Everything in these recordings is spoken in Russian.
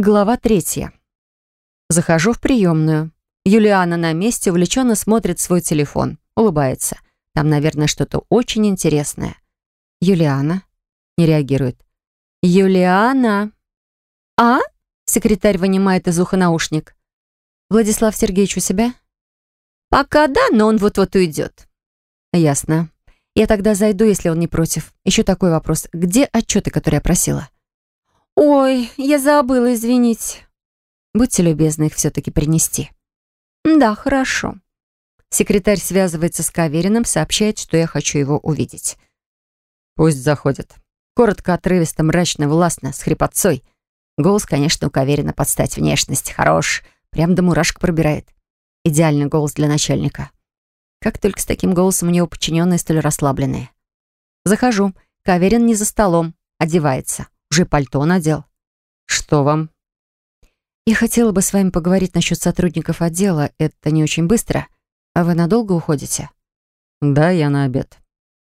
Глава третья. Захожу в приемную. Юлиана на месте увлеченно смотрит свой телефон, улыбается. Там, наверное, что-то очень интересное. Юлиана не реагирует. Юлиана. А? Секретарь вынимает из уха наушник. Владислав Сергеевич у себя? Пока да, но он вот-вот уйдет. Ясно. Я тогда зайду, если он не против. Еще такой вопрос. Где отчеты, которые я просила? «Ой, я забыла, извините». «Будьте любезны их все-таки принести». «Да, хорошо». Секретарь связывается с Кавериным, сообщает, что я хочу его увидеть. «Пусть заходит». Коротко, отрывисто, мрачно, властно, с хрипотцой. Голос, конечно, у Каверина под стать внешность. Хорош. Прям до мурашек пробирает. Идеальный голос для начальника. Как только с таким голосом у него подчиненные столь расслабленные. Захожу. Каверин не за столом. Одевается. Уже пальто надел. Что вам? Я хотела бы с вами поговорить насчет сотрудников отдела. Это не очень быстро. А вы надолго уходите? Да, я на обед.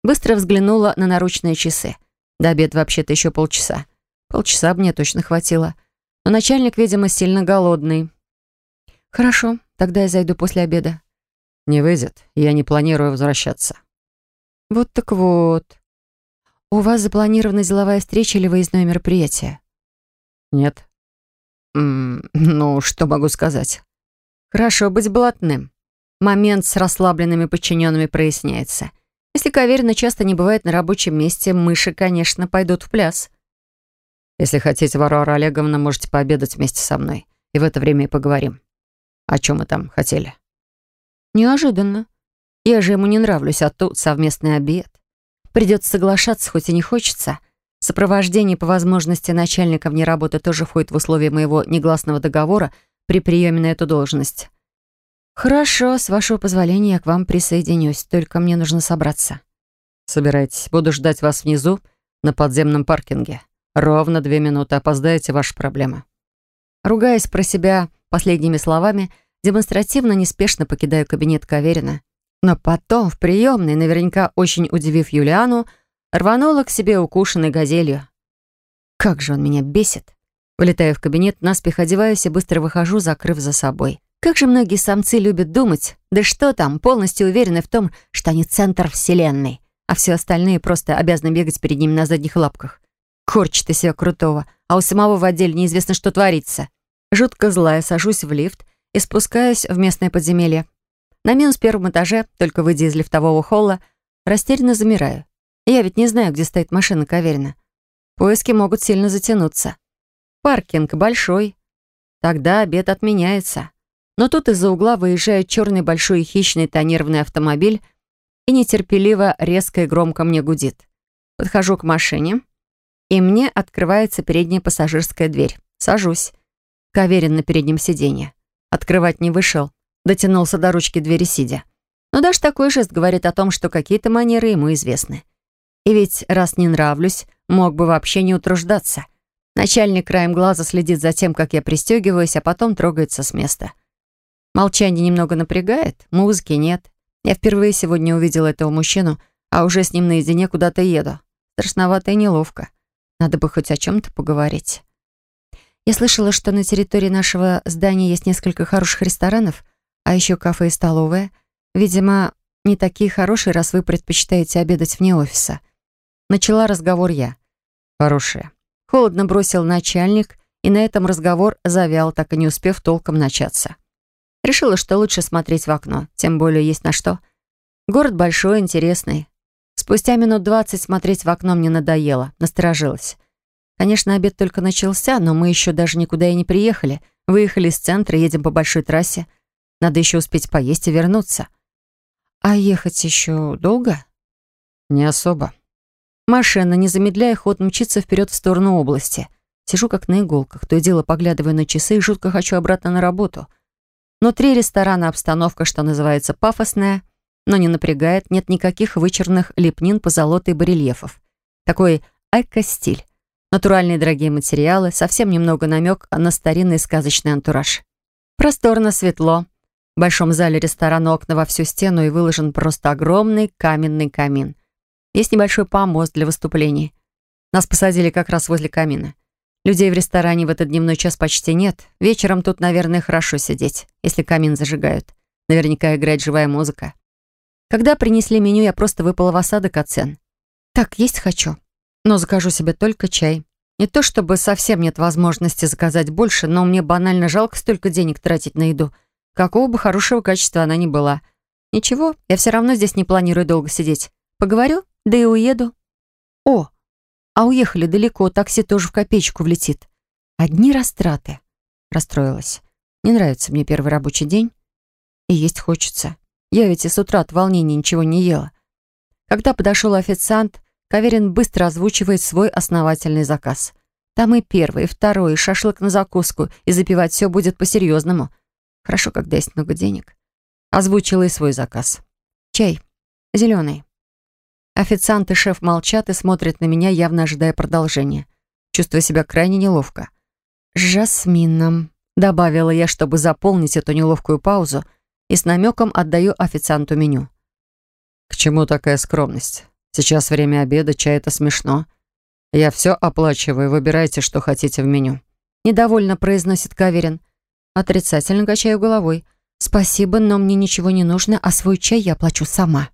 Быстро взглянула на наручные часы. До обеда вообще-то еще полчаса. Полчаса мне точно хватило. Но начальник, видимо, сильно голодный. Хорошо, тогда я зайду после обеда. Не выйдет. Я не планирую возвращаться. Вот так вот. «У вас запланирована деловая встреча или выездное мероприятие?» «Нет». М -м, «Ну, что могу сказать?» «Хорошо быть блатным. Момент с расслабленными подчиненными проясняется. Если Каверина часто не бывает на рабочем месте, мыши, конечно, пойдут в пляс». «Если хотите, Варвара Олеговна, можете пообедать вместе со мной. И в это время и поговорим. О чем мы там хотели?» «Неожиданно. Я же ему не нравлюсь, а тут совместный обед. Придется соглашаться, хоть и не хочется. Сопровождение по возможности начальника вне работы тоже входит в условия моего негласного договора при приеме на эту должность. «Хорошо, с вашего позволения я к вам присоединюсь, только мне нужно собраться». «Собирайтесь, буду ждать вас внизу, на подземном паркинге. Ровно две минуты, опоздаете, ваша проблема». Ругаясь про себя последними словами, демонстративно неспешно покидаю кабинет Каверина но потом, в приемной, наверняка очень удивив Юлиану, рванула к себе укушенной газелью. Как же он меня бесит. Вылетаю в кабинет, наспех одеваюсь и быстро выхожу, закрыв за собой. Как же многие самцы любят думать, да что там, полностью уверены в том, что они центр вселенной, а все остальные просто обязаны бегать перед ними на задних лапках. Корчит из себя крутого, а у самого в отделе неизвестно, что творится. Жутко злая, сажусь в лифт и спускаюсь в местное подземелье. На минус первом этаже, только выйдя из лифтового холла, растерянно замираю. Я ведь не знаю, где стоит машина Каверина. Поиски могут сильно затянуться. Паркинг большой. Тогда обед отменяется. Но тут из-за угла выезжает черный большой хищный тонированный автомобиль и нетерпеливо, резко и громко мне гудит. Подхожу к машине, и мне открывается передняя пассажирская дверь. Сажусь. Каверин на переднем сиденье. Открывать не вышел дотянулся до ручки двери сидя. Но даже такой жест говорит о том, что какие-то манеры ему известны. И ведь, раз не нравлюсь, мог бы вообще не утруждаться. Начальник краем глаза следит за тем, как я пристегиваюсь, а потом трогается с места. Молчание немного напрягает, музыки нет. Я впервые сегодня увидела этого мужчину, а уже с ним наедине куда-то еду. Страшновато и неловко. Надо бы хоть о чем-то поговорить. Я слышала, что на территории нашего здания есть несколько хороших ресторанов, а еще кафе и столовая. Видимо, не такие хорошие, раз вы предпочитаете обедать вне офиса. Начала разговор я. Хорошие. Холодно бросил начальник, и на этом разговор завял, так и не успев толком начаться. Решила, что лучше смотреть в окно, тем более есть на что. Город большой, интересный. Спустя минут двадцать смотреть в окно мне надоело, насторожилась. Конечно, обед только начался, но мы еще даже никуда и не приехали. Выехали из центра, едем по большой трассе — надо еще успеть поесть и вернуться. А ехать еще долго? Не особо. Машина, не замедляя ход, мчится вперед в сторону области. Сижу как на иголках, то и дело поглядываю на часы и жутко хочу обратно на работу. Внутри ресторана обстановка, что называется, пафосная, но не напрягает, нет никаких вычерных лепнин, позолоты и барельефов. Такой эко-стиль. Натуральные дорогие материалы, совсем немного намек на старинный сказочный антураж. Просторно, светло, в большом зале ресторана окна во всю стену и выложен просто огромный каменный камин. Есть небольшой помост для выступлений. Нас посадили как раз возле камина. Людей в ресторане в этот дневной час почти нет. Вечером тут, наверное, хорошо сидеть, если камин зажигают. Наверняка играет живая музыка. Когда принесли меню, я просто выпала в осадок от цен. Так, есть хочу. Но закажу себе только чай. Не то чтобы совсем нет возможности заказать больше, но мне банально жалко столько денег тратить на еду. Какого бы хорошего качества она ни была. Ничего, я все равно здесь не планирую долго сидеть. Поговорю, да и уеду. О, а уехали далеко, такси тоже в копеечку влетит. Одни растраты. Расстроилась. Не нравится мне первый рабочий день. И есть хочется. Я ведь и с утра от волнения ничего не ела. Когда подошел официант, Каверин быстро озвучивает свой основательный заказ. Там и первый, и второй, и шашлык на закуску, и запивать все будет по-серьезному. Хорошо, когда есть много денег. Озвучила и свой заказ. Чай. Зеленый. Официант и шеф молчат и смотрят на меня, явно ожидая продолжения. Чувствуя себя крайне неловко. «С жасмином», — добавила я, чтобы заполнить эту неловкую паузу, и с намеком отдаю официанту меню. «К чему такая скромность? Сейчас время обеда, чай — это смешно. Я все оплачиваю, выбирайте, что хотите в меню». Недовольно произносит Каверин. Отрицательно качаю головой. «Спасибо, но мне ничего не нужно, а свой чай я оплачу сама».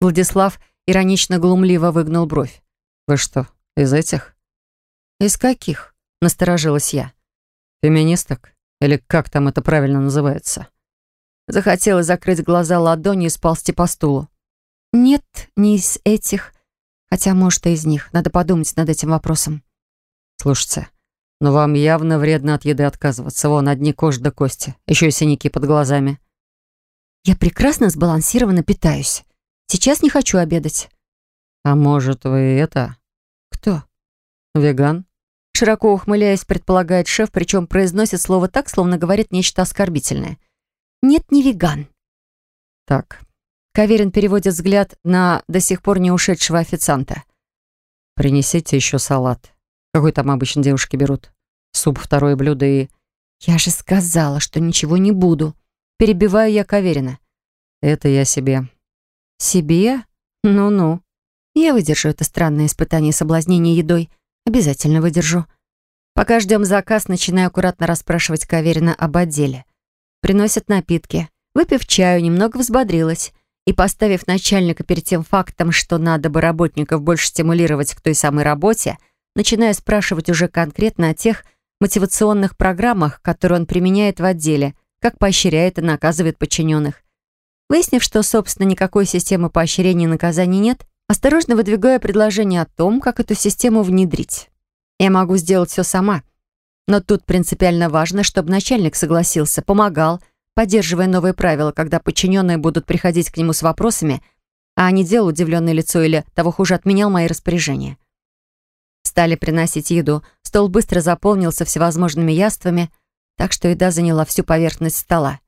Владислав иронично-глумливо выгнул бровь. «Вы что, из этих?» «Из каких?» — насторожилась я. «Феминисток? Или как там это правильно называется?» Захотелось закрыть глаза ладонью и сползти по стулу. «Нет, не из этих. Хотя, может, и из них. Надо подумать над этим вопросом». «Слушайте, но вам явно вредно от еды отказываться. Вон, одни кожи до кости. Еще и синяки под глазами». «Я прекрасно сбалансированно питаюсь. Сейчас не хочу обедать». «А может, вы это...» «Кто?» «Веган?» Широко ухмыляясь, предполагает шеф, причем произносит слово так, словно говорит нечто оскорбительное. «Нет, не веган». «Так». Каверин переводит взгляд на до сих пор не ушедшего официанта. «Принесите еще салат. Какой там обычно девушки берут? Суп, второе блюдо и...» «Я же сказала, что ничего не буду». Перебиваю я Каверина. «Это я себе». «Себе? Ну-ну. Я выдержу это странное испытание соблазнения едой. Обязательно выдержу». Пока ждем заказ, начинаю аккуратно расспрашивать Каверина об отделе. Приносят напитки. Выпив чаю, немного взбодрилась. И поставив начальника перед тем фактом, что надо бы работников больше стимулировать к той самой работе, начинаю спрашивать уже конкретно о тех мотивационных программах, которые он применяет в отделе, как поощряет и наказывает подчиненных. Выяснив, что, собственно, никакой системы поощрения и наказаний нет, осторожно выдвигаю предложение о том, как эту систему внедрить. Я могу сделать все сама. Но тут принципиально важно, чтобы начальник согласился, помогал, поддерживая новые правила, когда подчиненные будут приходить к нему с вопросами, а не делал удивленное лицо или, того хуже, отменял мои распоряжения. Стали приносить еду, стол быстро заполнился всевозможными яствами, так что еда заняла всю поверхность стола.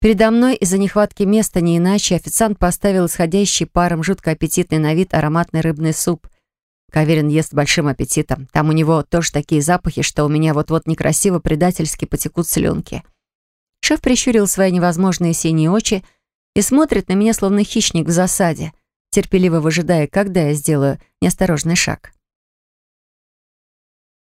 Передо мной из-за нехватки места не иначе официант поставил исходящий паром жутко аппетитный на вид ароматный рыбный суп. Каверин ест большим аппетитом. Там у него тоже такие запахи, что у меня вот-вот некрасиво предательски потекут слюнки. Шеф прищурил свои невозможные синие очи и смотрит на меня, словно хищник в засаде, терпеливо выжидая, когда я сделаю неосторожный шаг.